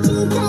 不怕。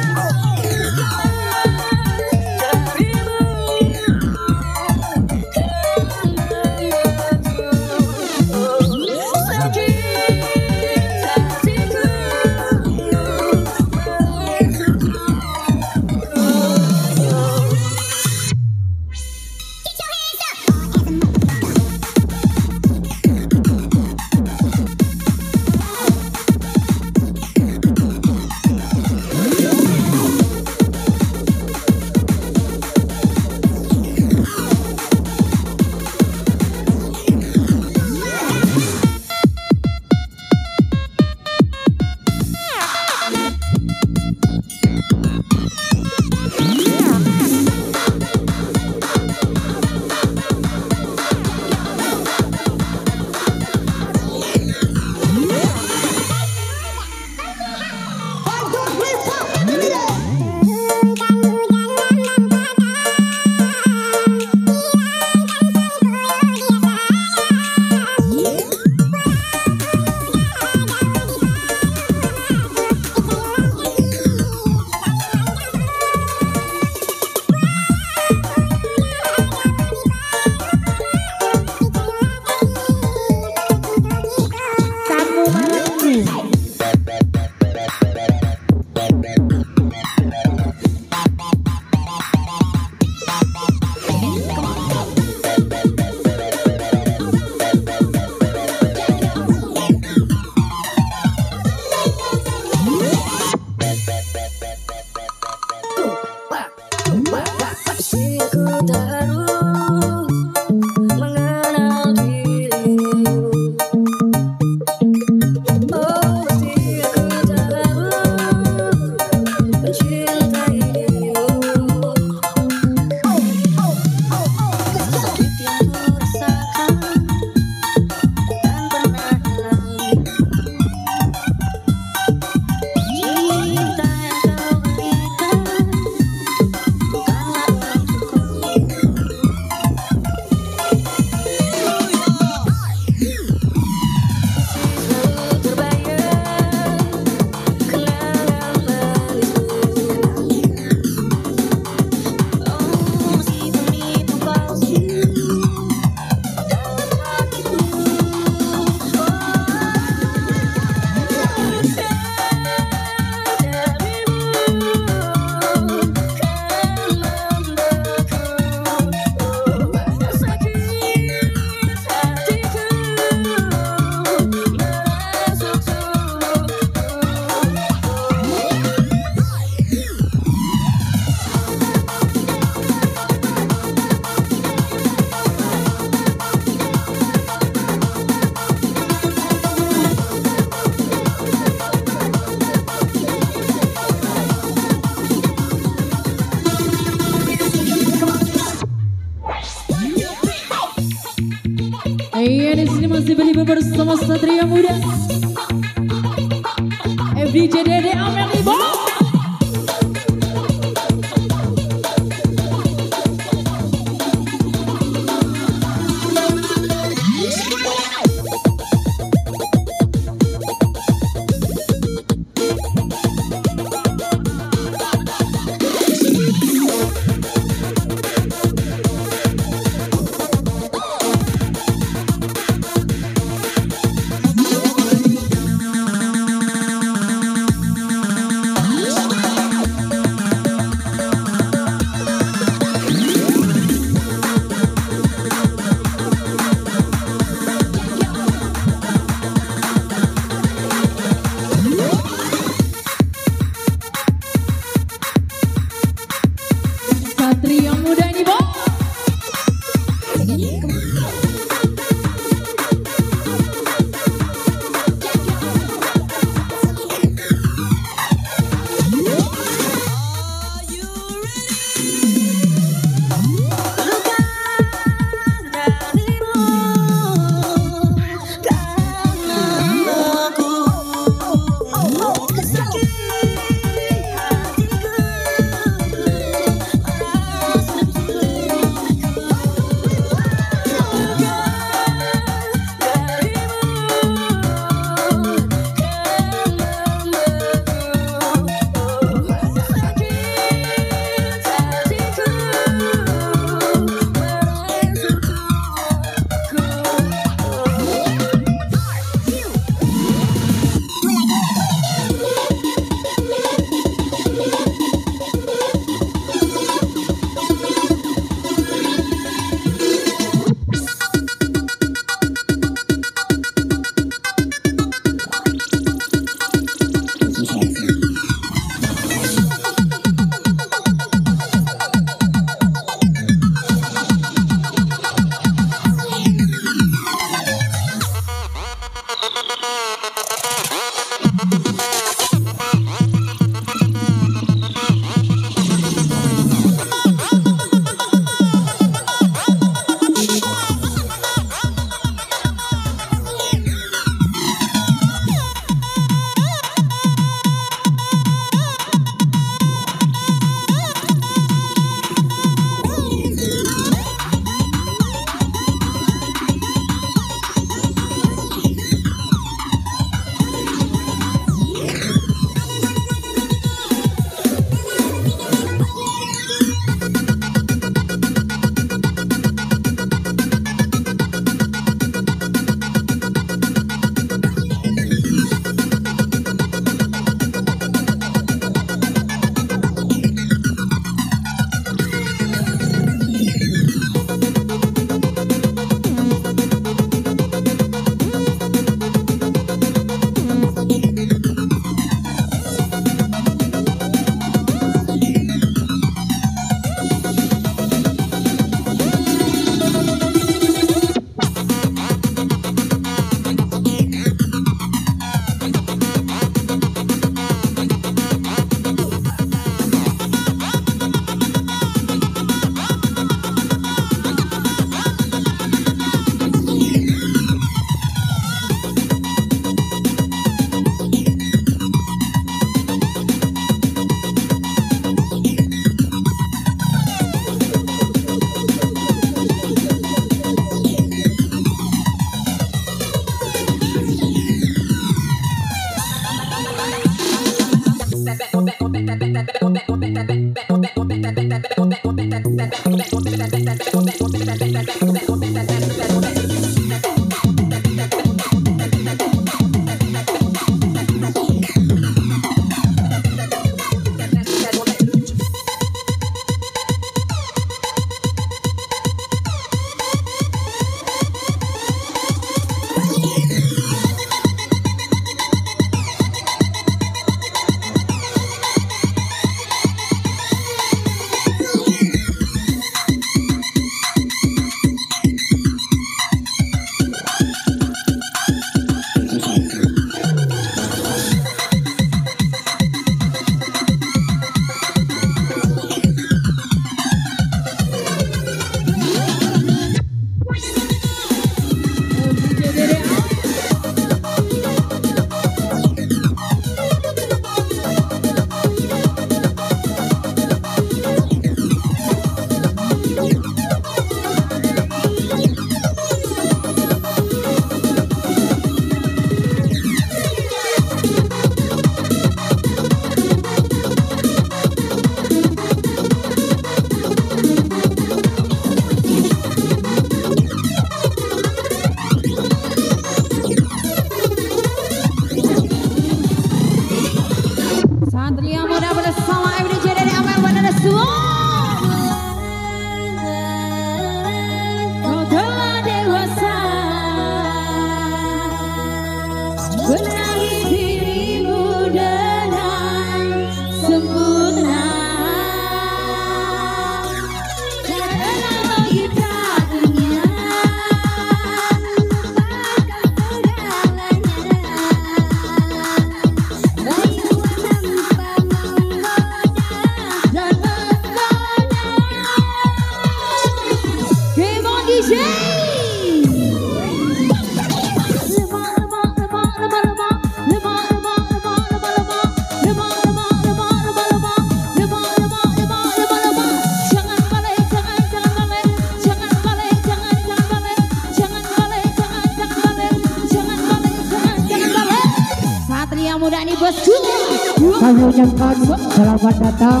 selamat datang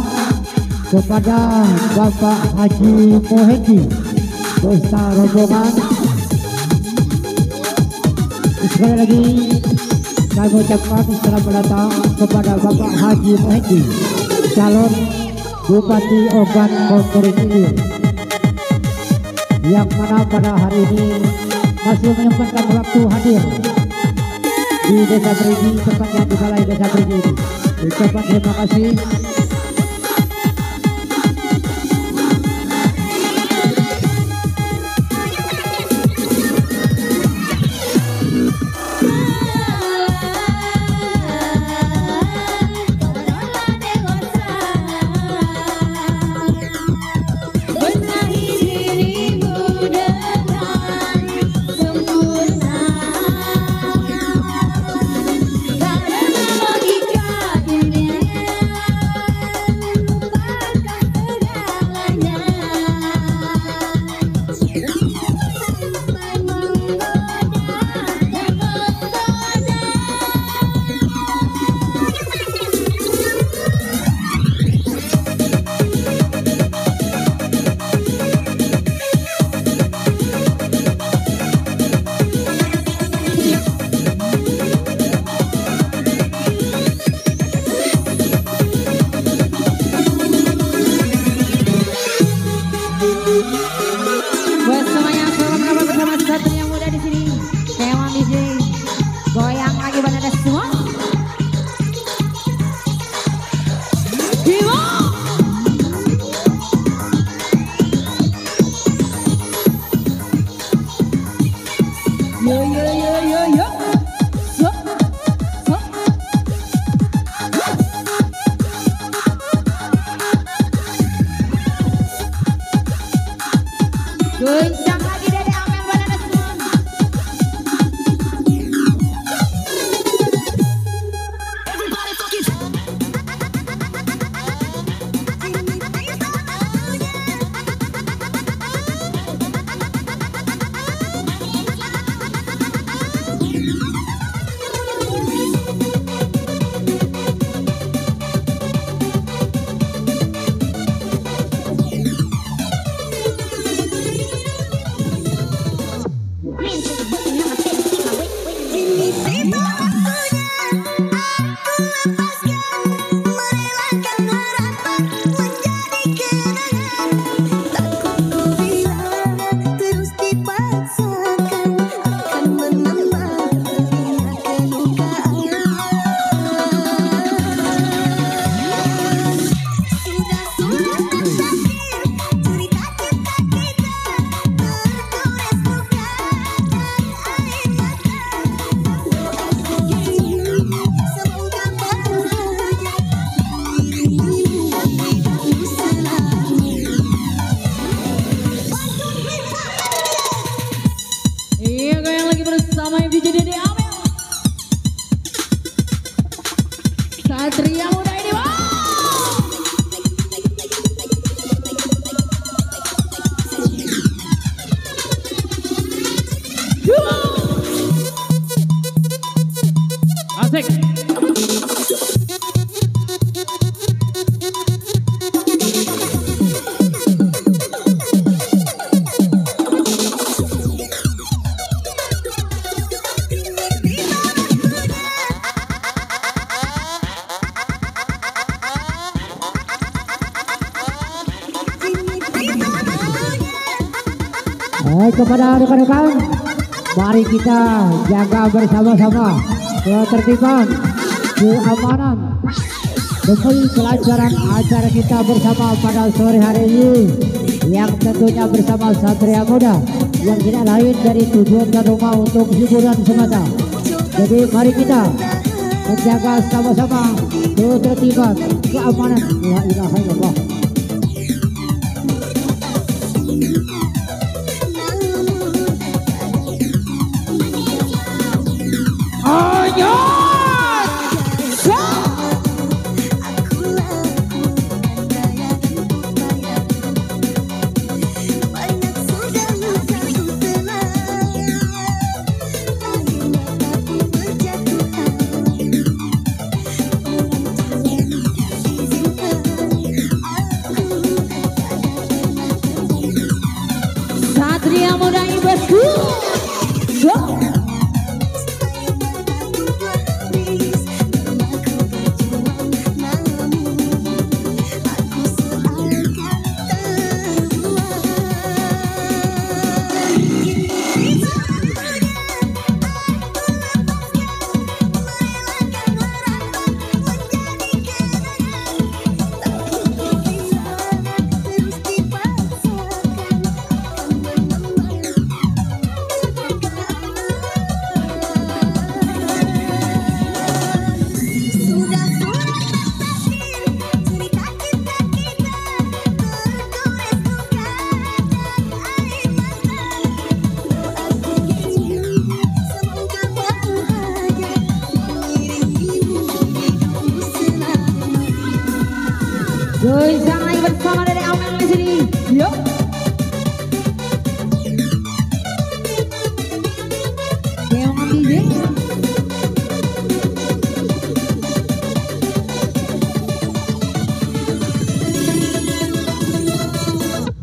kepada Bapak Haji Mohedi Dosa Rombongan Sekali lagi saya ucapkan selamat datang kepada Bapak Haji Mohedi calon Bupati Obat Kotor ini yang mana pada hari ini masih menyempatkan waktu hadir di Desa Perigi, tepatnya di Balai Desa Perigi ini. Ucapan terima kasih. rekan-rekan mari kita jaga bersama-sama. Ya, Ketertiban keamanan demi pelajaran acara kita bersama pada sore hari ini. Yang tentunya bersama Satria Muda. Yang tidak lain dari tujuan dan rumah untuk hiburan semata. Jadi mari kita menjaga sama-sama. Ketertiban keamanan. La Ya Allah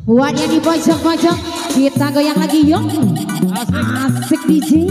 Buat yang di pojok-pojok kita goyang lagi yuk. Asik DJ.